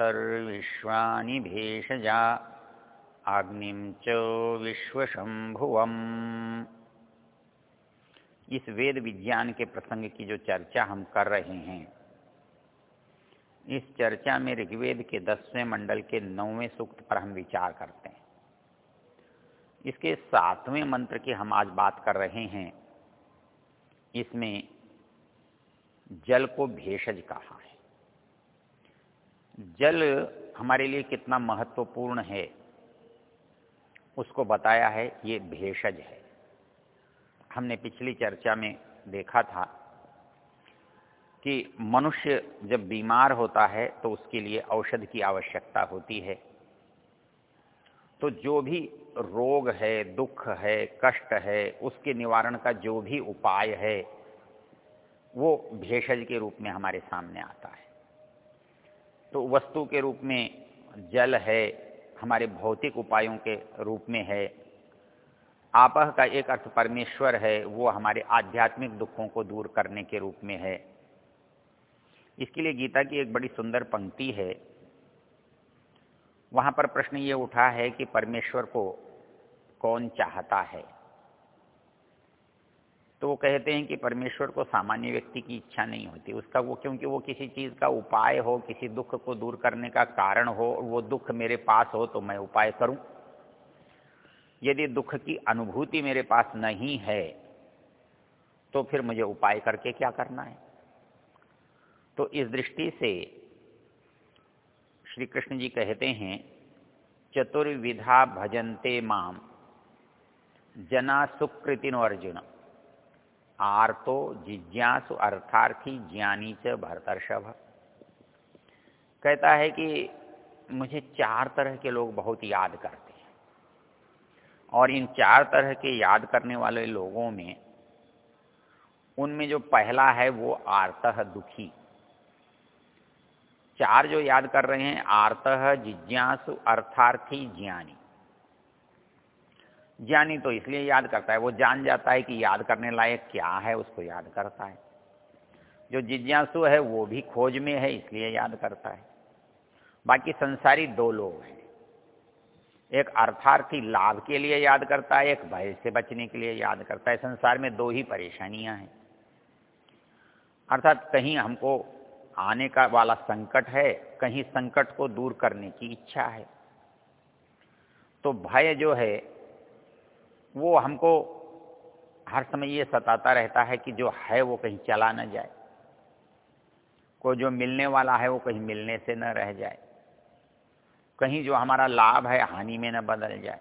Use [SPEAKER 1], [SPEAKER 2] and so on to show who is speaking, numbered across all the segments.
[SPEAKER 1] अब्रवीदन्तर्विश्वानि भेषजा। अग्निं च विश्वशंभुवम् इस वेद विज्ञान के प्रसंग की जो चर्चा हम कर रहे हैं, इस चर्चा में ऋग्वेद के दसवें मंडल के नौवें सूक्त पर हम विचार करते हैं। इसके सातवें मंत्र की हम आज बात कर रहे हैं। इसमें जल को भेषज कहा है। जल हमारे लिए कितना महत्वपूर्ण है, उसको बताया है, ये भेषज है। हमने पिछली चर्चा में देखा था कि मनुष्य जब बीमार होता है तो उसके लिए औषध की आवश्यकता होती है। तो जो भी रोग है, दुख है, कष्ट है, उसके निवारण का जो भी उपाय है, वो भेषज के रूप में हमारे सामने आता है। तो वस्तु के रूप में जल है, हमारे भौतिक उपायों के रूप में है। आपह का एक अर्थ परमेश्वर है, वो हमारे आध्यात्मिक दुखों को दूर करने के रूप में है। इसके लिए गीता की एक बड़ी सुंदर पंक्ति है। वहाँ पर प्रश्न ये उठा है कि परमेश्वर को कौन चाहता है? तो वो कहते हैं कि परमेश्वर को सामान्य व्यक्ति की इच्छा नहीं होती। उसका वो क्योंकि वो किसी चीज़ का उपाय हो, किसी दुख को दूर करने का कारण हो वो दुख मेरे पास हो तो मैं उपाय करूँ। यदि दुख की अनुभूति मेरे पास नहीं है तो फिर मुझे उपाय करके क्या करना है? तो इस दृष्टि से श्री कृष्ण जी कहते हैं, चतुर्विधा भजन्ते माम, जना सुकृतिनो अर्जुन। आर्तो जिज्ञासु अर्थार्थी ज्ञानी च भरतर्षभ। कहता है कि मुझे चार तरह के लोग बहुत याद करते हैं। और इन चार तरह के याद करने वाले लोगों में, उनमें जो पहला है वो आर्तः दुखी। चार जो याद कर रहे हैं, आर्तः जिज्ञासु अर्थार्थी ज्ञानी। ज्ञानी तो इसलिए याद करता है, वो जान जाता है कि याद करने लायक क्या है, उसको याद करता है। जो जिज्ञासु है, वो भी खोज में है, इसलिए याद करता है। बाकी संसारी दो लोग हैं। एक अर्थार्थी लाभ के लिए याद करता है, एक भय से बचने के लिए याद करता है। संसार में दो ही परेशानियाँ हैं। अर्थात कहीं हमको आने का वाला संकट है, कहीं संकट को दूर करने की इच्छा है। तो भय जो है वो हमको हर समय ये सताता रहता है कि जो है वो कहीं चला न जाए। को जो मिलने वाला है वो कहीं मिलने से न रह जाए। कहीं जो हमारा लाभ है हानि में न बदल जाए।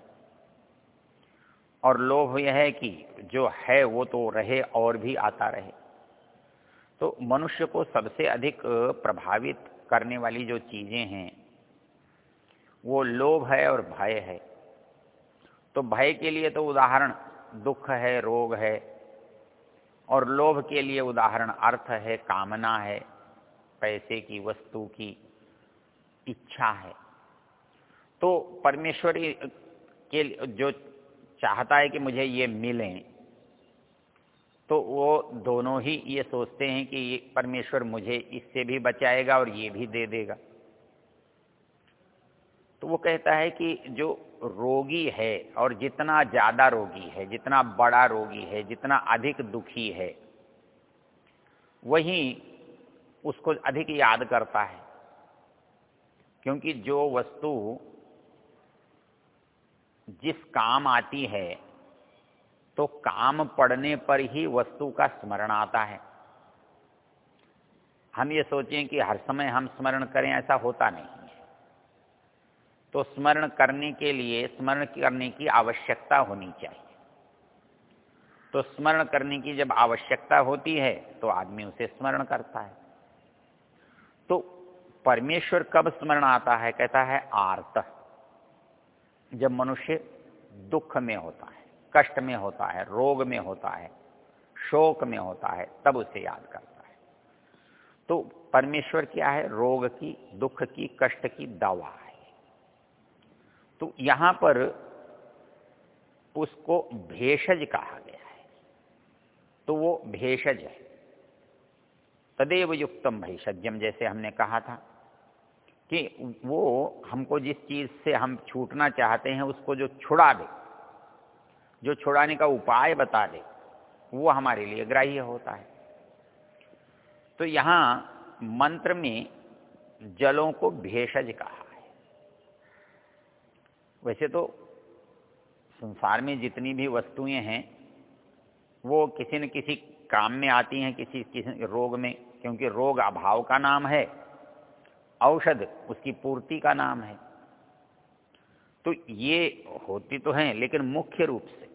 [SPEAKER 1] और लोभ यह है कि जो है वो तो रहे और भी आता रहे। तो मनुष्य को सबसे अधिक प्रभावित करने वाली जो चीज़ें हैं, वो लोभ है और भय है। तो भय के लिए तो उदाहरण दुख है, रोग है और लोभ के लिए उदाहरण अर्थ है, कामना है, पैसे की, वस्तु की, इच्छा है। तो परमेश्वरी के जो चाहता है कि मुझे ये मिलें तो वो दोनों ही ये सोचते हैं कि ये परमेश्वर मुझे इससे भी बचाएगा और ये भी दे देगा। तो वो कहता है कि जो रोगी है और जितना ज़्यादा रोगी है, जितना बड़ा रोगी है, जितना अधिक दुखी है, वही उसको अधिक याद करता है। क्योंकि जो वस्तु जिस काम आती है तो काम पड़ने पर ही वस्तु का स्मरण आता है। हम ये सोचें कि हर समय हम स्मरण करें, ऐसा होता नहीं। तो स्मरण करने के लिए, स्मरण करने की आवश्यकता होनी चाहिए। तो स्मरण करने की जब आवश्यकता होती है तो आदमी उसे स्मरण करता है। तो परमेश्वर कब स्मरण आता है? कहता है आर्त। जब मनुष्य दुख में होता है, कष्ट में होता है, रोग में होता है, शोक में होता है, तब उसे याद करता है। तो परमेश्वर क्या है? रोग की, दुख की, कष्ट की दवा है। तो यहाँ पर उसको भेषज कहा गया है। तो वो भेषज है। तदेव युक्तम भेषज्यम जैसे हमने कहा था कि वो हमको जिस चीज़ से हम छूटना चाहते हैं, उसको जो छुड़ा दे, जो छुड़ाने का उपाय बता दे, वो हमारे लिए ग्राह्य होता है। तो यहाँ मंत्र में जलों को भेषज कहा। वैसे तो संसार में जितनी भी वस्तुएँ हैं, वो किसी न किसी काम में आती हैं, किसी किसी रोग में, क्योंकि रोग अभाव का नाम है, औषध उसकी पूर्ति का नाम है। तो ये होती तो हैं, लेकिन मुख्य रूप से,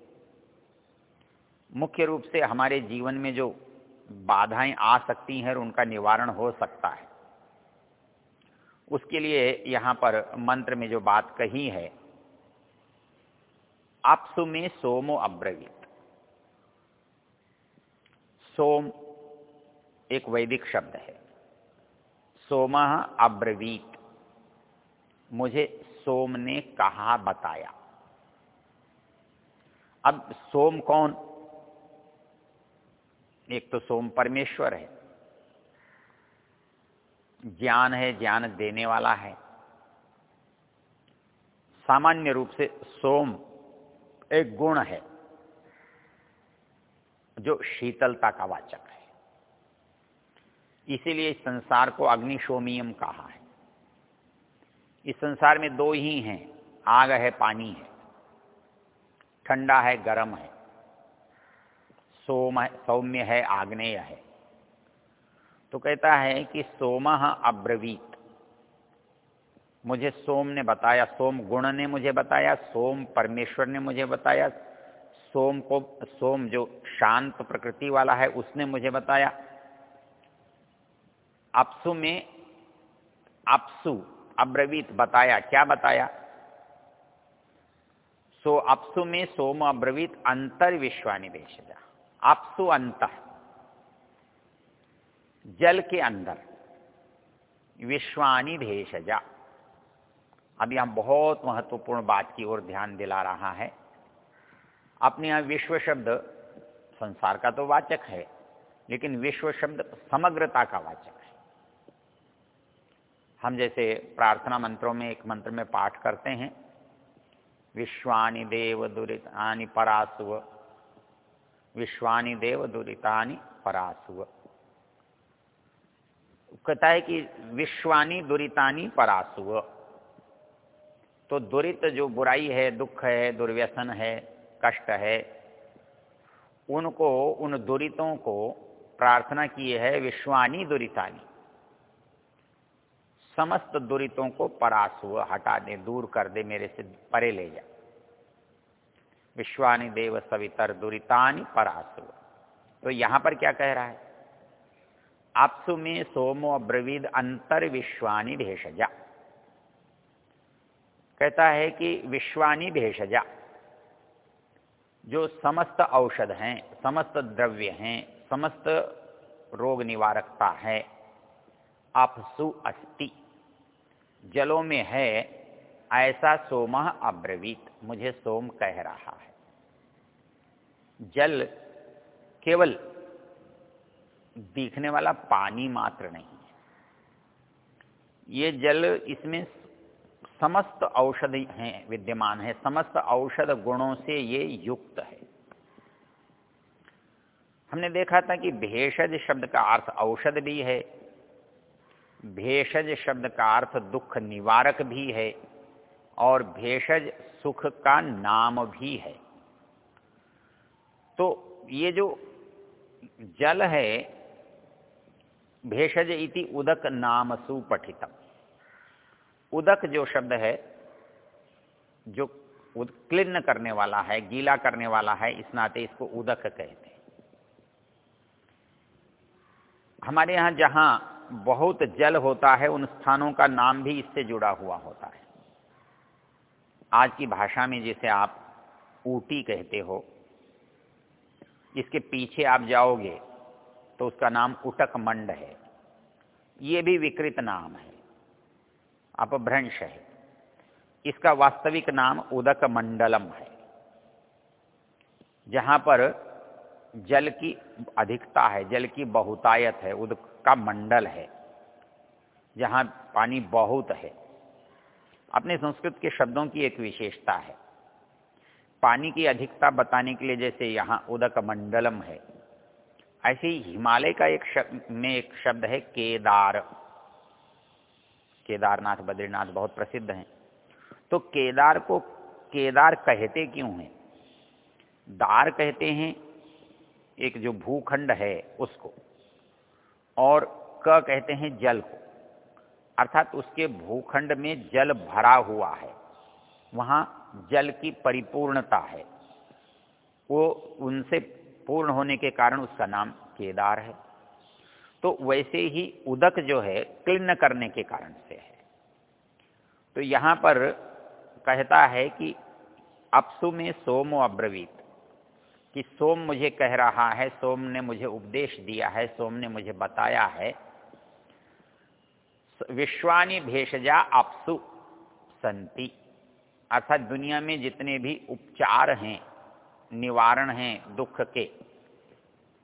[SPEAKER 1] मुख्य रूप से हमारे जीवन में जो बाधाएँ आ सकती हैं और उनका निवारण हो सकता है। उसके लिए यहाँ पर मंत्र में जो बात कही है आपसु में सोमो अब्रवीत। सोम एक वैदिक शब्द है। सोम अब्रवीत। मुझे सोम ने कहा, बताया। अब सोम कौन? एक तो सोम परमेश्वर है। ज्ञान है, ज्ञान देने वाला है। सामान्य रूप से सोम एक गुण है, जो शीतलता का वाचक है। इसीलिए इस संसार को अग्निशोमियम कहा है। इस संसार में दो ही हैं, आग है, पानी है। ठंडा है, गर्म है। सोम सौम्य है, आग्नेय है। तो कहता है कि सोम अब्रवीत। मुझे सोम ने बताया, सोम गुण ने मुझे बताया, सोम परमेश्वर ने मुझे बताया, सोम को, सोम जो शांत प्रकृति वाला है उसने मुझे बताया। अपसु में, अपसु, अब्रवीत बताया, क्या बताया? सो अपसु में सोम, अब्रवीत अंतर विश्वानिवेश अपसु अंत, जल के अंदर, विश्वानी भेषजा अब यहाँ बहुत महत्वपूर्ण बात की ओर ध्यान दिला रहा है। अपने यहाँ विश्व शब्द, संसार का तो वाचक है, लेकिन विश्व शब्द समग्रता का वाचक है। हम जैसे प्रार्थना मंत्रों में एक मंत्र में पाठ करते हैं, विश्वानि देव दुरितानि परासुव। विश्वानी देव दुरितानी परासुव। कहता है कि विश्वानी दुरितानी परासुव। तो दुरित जो बुराई है, दुख है, दुर्व्यसन है, कष्ट है, उनको, उन दुरितों को प्रार्थना की है विश्वानी दुरितानी। समस्त दुरितों को परासुव हटा दे, दूर कर दे, मेरे से परे ले जा। विश्वानी देव सवितर दुरितानि परासु तो यहाँ पर क्या कह रहा है? आपसु में सोमो अब्रवीद अंतर विश्वानी भेषजा। कहता है कि विश्वानी भेषजा, जो समस्त औषध हैं, समस्त द्रव्य हैं, समस्त रोग निवारकता है, आपसु अस्ति, जलों में है, ऐसा सोम अब्रवीत, मुझे सोम कह रहा है। जल केवल दिखने वाला पानी मात्र नहीं है। ये जल इसमें समस्त औषध हैं, विद्यमान है, समस्त औषध गुणों से ये युक्त है। हमने देखा था कि भेषज शब्द का अर्थ औषध भी है, भेषज शब्द का अर्थ दुख निवारक भी है, और भेषज सुख का नाम भी है। तो ये जो जल है, भेषज इति उदक नाम सुपठितम। उदक जो शब्द है, जो क्लिन्न करने वाला है, गीला करने वाला है, इस नाते इसको उदक कहते हैं। हमारे यहाँ जहाँ बहुत जल होता है, उन स्थानों का नाम भी इससे जुड़ा हुआ होता है। आज की भाषा में जैसे आप ऊटी कहते हो, इसके पीछे आप जाओगे तो उसका नाम उटक मंड है। ये भी विकृत नाम है। अपभ्रंश है। इसका वास्तविक नाम उदक मंडलम है, जहाँ पर जल की अधिकता है, जल की बहुतायत है, उदक का मंडल है, जहाँ पानी बहुत है। अपने संस्कृत के शब्दों की एक विशेषता है। पानी की अधिकता बताने के लिए जैसे यहाँ उदक मंडलम है, ऐसे ही हिमालय का एक शब्द में एक शब्द है केदार। केदारनाथ, बद्रीनाथ बहुत प्रसिद्ध हैं। तो केदार को केदार कहते क्यों हैं? दार कहते हैं एक जो भूखंड है उसको, और क कहते हैं जल को। अर्थात उसके भूखंड में जल भरा हुआ है। वहाँ जल की परिपूर्णता है। वो उनसे पूर्ण होने के कारण उसका नाम केदार है। तो वैसे ही उदक जो है क्लिन्न करने के कारण से है। तो यहाँ पर कहता है कि अपसु में सोम अब्रवीत, कि सोम मुझे कह रहा है, सोम ने मुझे उपदेश दिया है, सोम ने मुझे बताया है। विश्वानी भेषजा अपसु संति, अर्थात दुनिया में जितने भी उपचार हैं, निवारण हैं दुख के,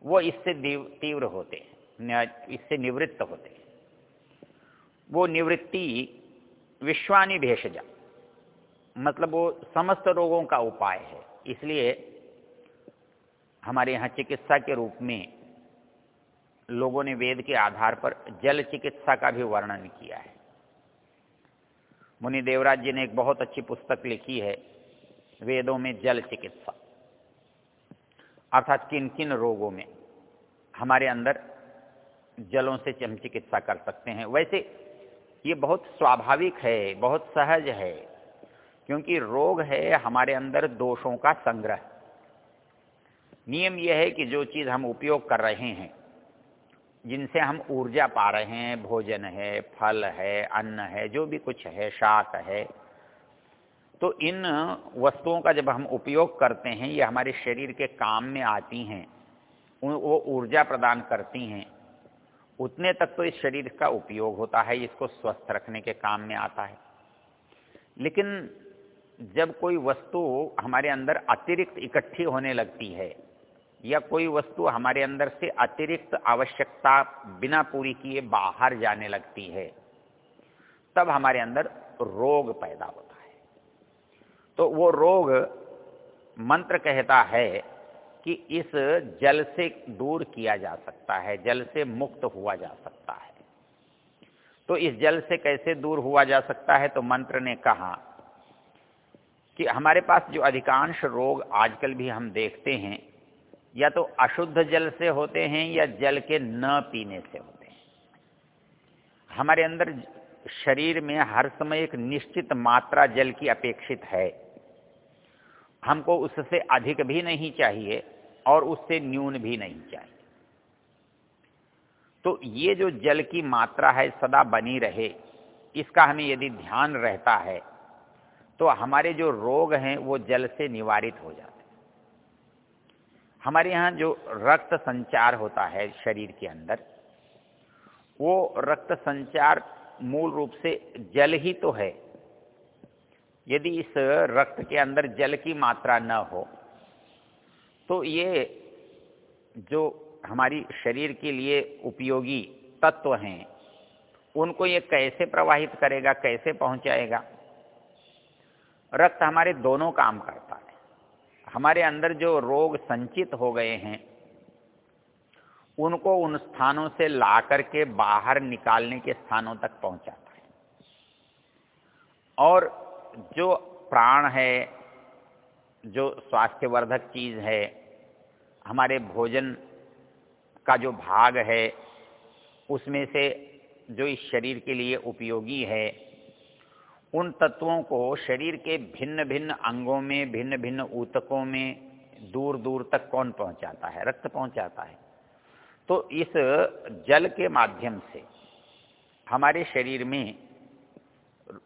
[SPEAKER 1] वो इससे तीव्र होते इससे निवृत्त होते वो निवृत्ति विश्वानी भेषजा मतलब वो समस्त रोगों का उपाय है। इसलिए हमारे यहाँ चिकित्सा के रूप में लोगों ने वेद के आधार पर जल चिकित्सा का भी वर्णन किया है। मुनि देवराज जी ने एक बहुत अच्छी पुस्तक लिखी है, वेदों में जल चिकित्सा। अर्थात किन किन रोगों में हमारे अंदर जलों से हम चिकित्सा कर सकते हैं। वैसे ये बहुत स्वाभाविक है, बहुत सहज है, क्योंकि रोग है हमारे अंदर दोषों का संग्रह। नियम यह है कि जो चीज़ हम उपयोग कर रहे हैं, जिनसे हम ऊर्जा पा रहे हैं, भोजन है, फल है, अन्न है, जो भी कुछ है, शाक है तो इन वस्तुओं का जब हम उपयोग करते हैं, ये हमारे शरीर के काम में आती हैं वो ऊर्जा प्रदान करती हैं। उतने तक तो इस शरीर का उपयोग होता है, इसको स्वस्थ रखने के काम में आता है। लेकिन जब कोई वस्तु हमारे अंदर अतिरिक्त इकट्ठी होने लगती है, या कोई वस्तु हमारे अंदर से अतिरिक्त आवश्यकता बिना पूरी किए बाहर जाने लगती है, तब हमारे अंदर रोग पैदा होता है। तो वो रोग मंत्र कहता है कि इस जल से दूर किया जा सकता है, जल से मुक्त हुआ जा सकता है। तो इस जल से कैसे दूर हुआ जा सकता है तो मंत्र ने कहा कि हमारे पास जो अधिकांश रोग आजकल भी हम देखते हैं, या तो अशुद्ध जल से होते हैं, या जल के न पीने से होते हैं। हमारे अंदर शरीर में हर समय एक निश्चित मात्रा जल की अपेक्षित है। हमको उससे अधिक भी नहीं चाहिए और उससे न्यून भी नहीं चाहिए। तो ये जो जल की मात्रा है, सदा बनी रहे, इसका हमें यदि ध्यान रहता है तो हमारे जो रोग हैं, वो जल से निवारित हो जाते हैं। हमारे यहाँ जो रक्त संचार होता है शरीर के अंदर, वो रक्त संचार मूल रूप से जल ही तो है यदि इस रक्त के अंदर जल की मात्रा न हो तो ये जो हमारी शरीर के लिए उपयोगी तत्व हैं, उनको ये कैसे प्रवाहित करेगा, कैसे पहुंचाएगा? रक्त हमारे दोनों काम करता है। हमारे अंदर जो रोग संचित हो गए हैं, उनको उन स्थानों से ला करके बाहर निकालने के स्थानों तक पहुंचाता है। और जो प्राण है, जो स्वास्थ्यवर्धक चीज़ है, हमारे भोजन का जो भाग है, उसमें से जो इस शरीर के लिए उपयोगी है, उन तत्वों को शरीर के भिन्न भिन्न अंगों में भिन्न भिन्न ऊतकों में दूर दूर तक कौन पहुंचाता है? रक्त पहुंचाता है। तो इस जल के माध्यम से हमारे शरीर में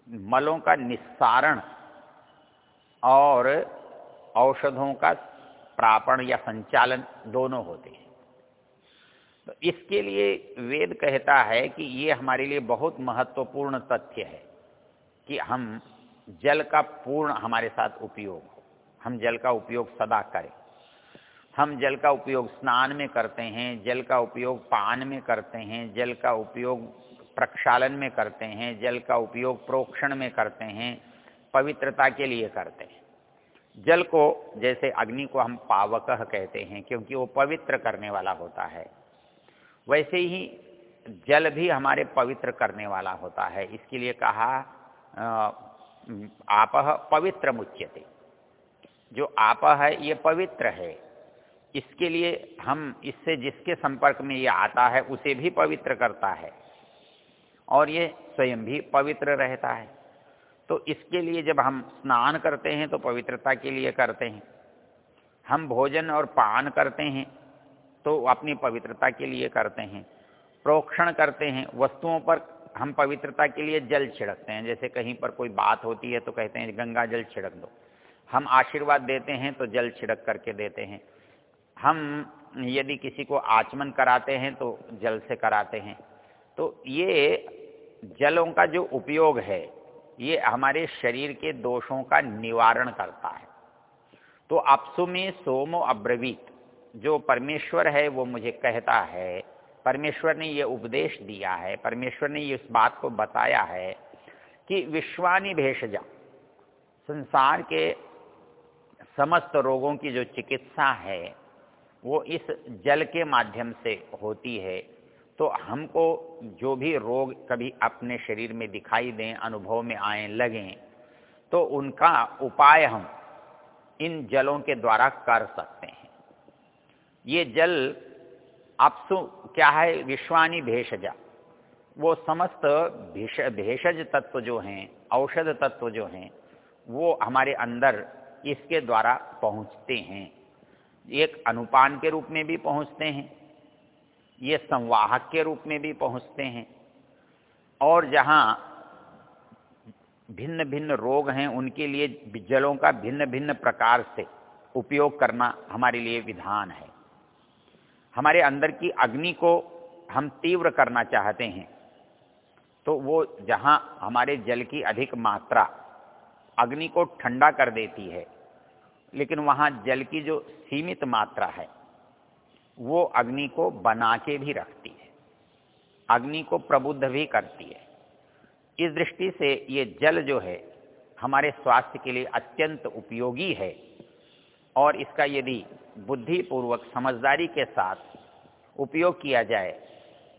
[SPEAKER 1] मलों का निस्सारण और औषधों का प्रापण या संचालन दोनों होते हैं। तो इसके लिए वेद कहता है कि ये हमारे लिए बहुत महत्वपूर्ण तथ्य है कि हम जल का पूर्ण हमारे साथ उपयोग हो। हम जल का उपयोग सदा करें। हम जल का उपयोग स्नान में करते हैं, जल का उपयोग पान में करते हैं, जल का उपयोग प्रक्षालन में करते हैं, जल का उपयोग प्रोक्षण में करते हैं, पवित्रता के लिए करते हैं। जल को, जैसे अग्नि को हम पावक कहते हैं, क्योंकि वो पवित्र करने वाला होता है, वैसे ही जल भी हमारे पवित्र करने वाला होता है। इसके लिए कहा आप पवित्र मुच्यते। जो आप है, ये पवित्र है। इसके लिए हम, इससे जिसके संपर्क में ये आता है, उसे भी पवित्र करता है। और ये स्वयं भी पवित्र रहता है। तो इसके लिए जब हम स्नान करते हैं तो पवित्रता के लिए करते हैं। हम भोजन और पान करते हैं तो अपनी पवित्रता के लिए करते हैं। प्रोक्षण करते हैं, वस्तुओं पर हम पवित्रता के लिए जल छिड़कते हैं। जैसे कहीं पर कोई बात होती है तो कहते हैं, गंगा जल छिड़क दो। हम आशीर्वाद देते हैं तो जल छिड़क करके देते हैं। हम यदि किसी को आचमन कराते हैं तो जल से कराते हैं। तो ये जलों का जो उपयोग है, ये हमारे शरीर के दोषों का निवारण करता है। तो अपसु में सोमो अब्रवीत, जो परमेश्वर है, वो मुझे कहता है, परमेश्वर ने ये उपदेश दिया है, परमेश्वर ने ये इस बात को बताया है कि विश्वानी भेषजा, संसार के समस्त रोगों की जो चिकित्सा है, वो इस जल के माध्यम से होती है। तो हमको जो भी रोग कभी अपने शरीर में दिखाई दें, अनुभव में आए, लगें तो उनका उपाय हम इन जलों के द्वारा कर सकते हैं। ये जल अपसु क्या है? विश्वानी भेषजा। वो समस्त भेष, भेषज तत्व जो हैं, औषध तत्व जो हैं, वो हमारे अंदर इसके द्वारा पहुँचते हैं। एक अनुपान के रूप में भी पहुँचते हैं। ये संवाहक के रूप में भी पहुँचते हैं। और जहाँ भिन्न भिन्न रोग हैं, उनके लिए जलों का भिन्न भिन्न प्रकार से उपयोग करना हमारे लिए विधान है। हमारे अंदर की अग्नि को हम तीव्र करना चाहते हैं। तो वो जहाँ हमारे जल की अधिक मात्रा अग्नि को ठंडा कर देती है, लेकिन वहाँ जल की जो सीमित मात्रा है वो अग्नि को बना के भी रखती है। अग्नि को प्रबुद्ध भी करती है। इस दृष्टि से ये जल जो है, हमारे स्वास्थ्य के लिए अत्यंत उपयोगी है। और इसका यदि बुद्धिपूर्वक समझदारी के साथ उपयोग किया जाए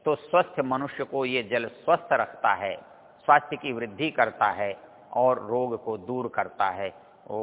[SPEAKER 1] तो स्वस्थ मनुष्य को ये जल स्वस्थ रखता है, स्वास्थ्य की वृद्धि करता है और रोग को दूर करता है। ओ